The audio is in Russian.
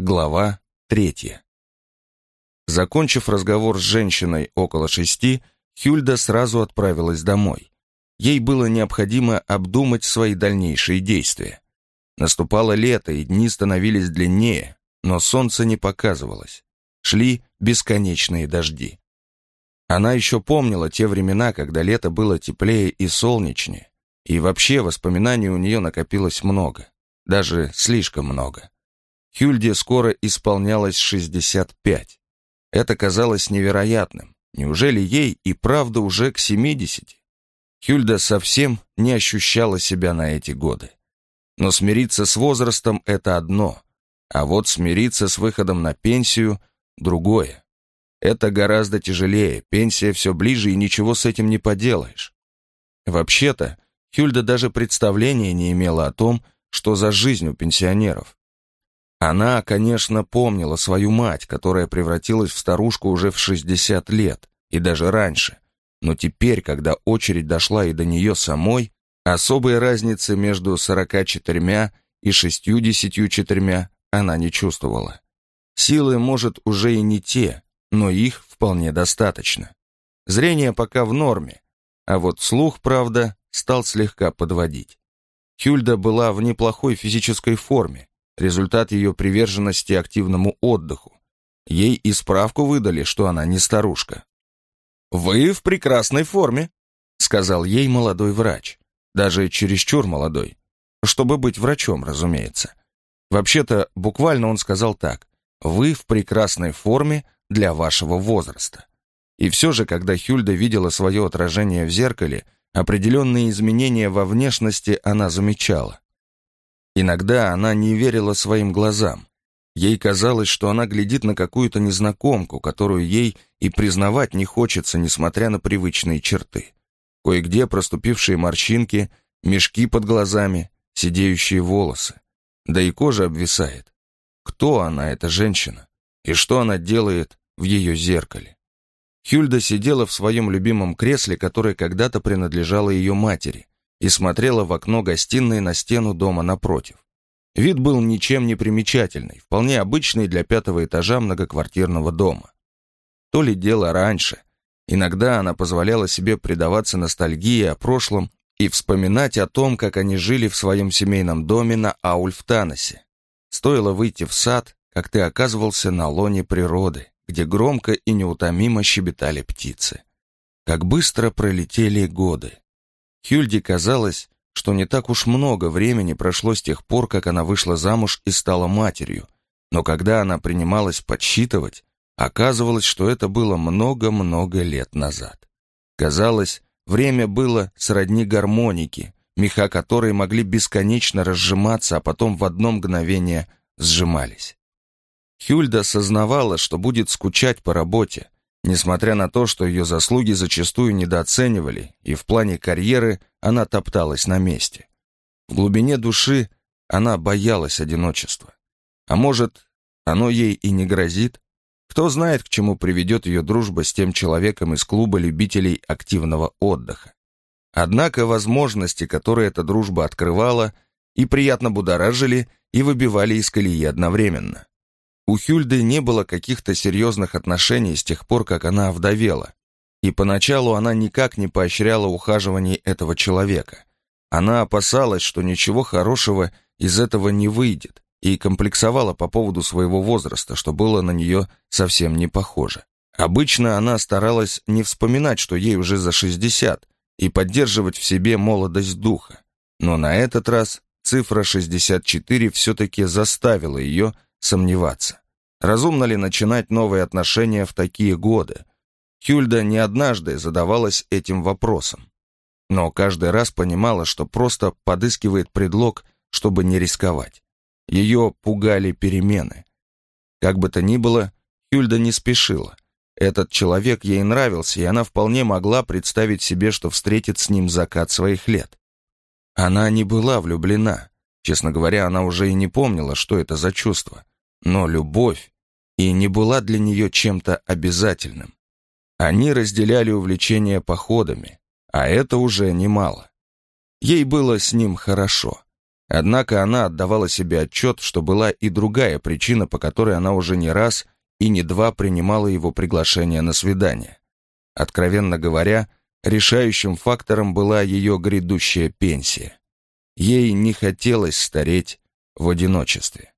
Глава третья. Закончив разговор с женщиной около шести, Хюльда сразу отправилась домой. Ей было необходимо обдумать свои дальнейшие действия. Наступало лето, и дни становились длиннее, но солнце не показывалось. Шли бесконечные дожди. Она еще помнила те времена, когда лето было теплее и солнечнее, и вообще воспоминаний у нее накопилось много, даже слишком много. Хюльде скоро исполнялось 65. Это казалось невероятным. Неужели ей и правда уже к 70? Хюльда совсем не ощущала себя на эти годы. Но смириться с возрастом — это одно, а вот смириться с выходом на пенсию — другое. Это гораздо тяжелее, пенсия все ближе, и ничего с этим не поделаешь. Вообще-то, Хюльда даже представления не имела о том, что за жизнь у пенсионеров. Она, конечно, помнила свою мать, которая превратилась в старушку уже в 60 лет, и даже раньше. Но теперь, когда очередь дошла и до нее самой, особой разницы между 44 и 64 она не чувствовала. Силы, может, уже и не те, но их вполне достаточно. Зрение пока в норме, а вот слух, правда, стал слегка подводить. Хюльда была в неплохой физической форме, результат ее приверженности активному отдыху. Ей и справку выдали, что она не старушка. «Вы в прекрасной форме», — сказал ей молодой врач. Даже чересчур молодой. Чтобы быть врачом, разумеется. Вообще-то, буквально он сказал так. «Вы в прекрасной форме для вашего возраста». И все же, когда Хюльда видела свое отражение в зеркале, определенные изменения во внешности она замечала. Иногда она не верила своим глазам. Ей казалось, что она глядит на какую-то незнакомку, которую ей и признавать не хочется, несмотря на привычные черты. Кое-где проступившие морщинки, мешки под глазами, сидеющие волосы. Да и кожа обвисает. Кто она, эта женщина? И что она делает в ее зеркале? Хюльда сидела в своем любимом кресле, которое когда-то принадлежало ее матери, и смотрела в окно гостиной на стену дома напротив. Вид был ничем не примечательный, вполне обычный для пятого этажа многоквартирного дома. То ли дело раньше. Иногда она позволяла себе предаваться ностальгии о прошлом и вспоминать о том, как они жили в своем семейном доме на Аульфтаносе. Стоило выйти в сад, как ты оказывался на лоне природы, где громко и неутомимо щебетали птицы. Как быстро пролетели годы. Хюльде казалось, что не так уж много времени прошло с тех пор, как она вышла замуж и стала матерью, но когда она принималась подсчитывать, оказывалось, что это было много-много лет назад. Казалось, время было сродни гармоники, меха которой могли бесконечно разжиматься, а потом в одно мгновение сжимались. Хюльда сознавала, что будет скучать по работе, Несмотря на то, что ее заслуги зачастую недооценивали, и в плане карьеры она топталась на месте. В глубине души она боялась одиночества. А может, оно ей и не грозит? Кто знает, к чему приведет ее дружба с тем человеком из клуба любителей активного отдыха. Однако возможности, которые эта дружба открывала, и приятно будоражили, и выбивали из колеи одновременно. У Хюльды не было каких-то серьезных отношений с тех пор, как она овдовела. И поначалу она никак не поощряла ухаживаний этого человека. Она опасалась, что ничего хорошего из этого не выйдет, и комплексовала по поводу своего возраста, что было на нее совсем не похоже. Обычно она старалась не вспоминать, что ей уже за 60, и поддерживать в себе молодость духа. Но на этот раз цифра 64 все-таки заставила ее сомневаться. Разумно ли начинать новые отношения в такие годы? Хюльда не однажды задавалась этим вопросом. Но каждый раз понимала, что просто подыскивает предлог, чтобы не рисковать. Ее пугали перемены. Как бы то ни было, Хюльда не спешила. Этот человек ей нравился, и она вполне могла представить себе, что встретит с ним закат своих лет. Она не была влюблена. Честно говоря, она уже и не помнила, что это за чувство но любовь и не была для нее чем-то обязательным. Они разделяли увлечение походами, а это уже немало. Ей было с ним хорошо. Однако она отдавала себе отчет, что была и другая причина, по которой она уже не раз и не два принимала его приглашение на свидание. Откровенно говоря, решающим фактором была ее грядущая пенсия. Ей не хотелось стареть в одиночестве.